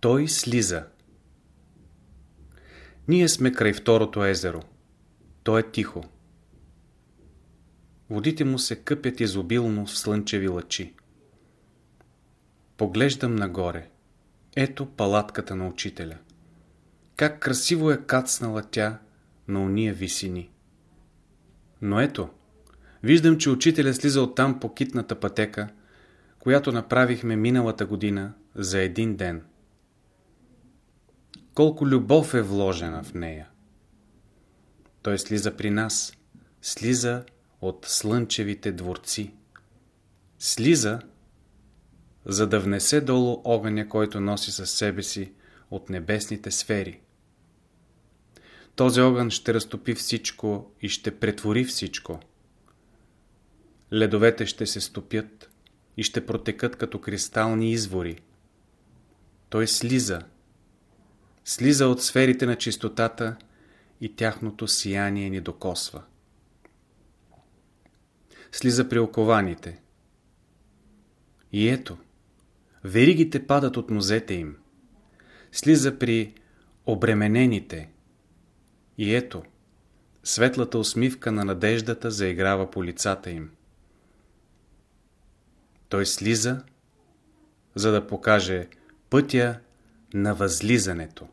Той слиза. Ние сме край второто езеро. То е тихо. Водите му се къпят изобилно в слънчеви лъчи. Поглеждам нагоре. Ето палатката на учителя. Как красиво е кацнала тя на уния висини. Но ето, виждам, че учителя слиза оттам по китната пътека, която направихме миналата година за един ден. Колко любов е вложена в нея. Той слиза при нас, слиза от слънчевите дворци. Слиза, за да внесе долу огъня, който носи със себе си от небесните сфери. Този огън ще разтопи всичко и ще претвори всичко. Ледовете ще се стопят и ще протекат като кристални извори. Той слиза. Слиза от сферите на чистотата и тяхното сияние ни докосва. Слиза при окованите. И ето, веригите падат от нозете им. Слиза при обременените. И ето, светлата усмивка на надеждата заиграва по лицата им. Той слиза, за да покаже пътя на възлизането.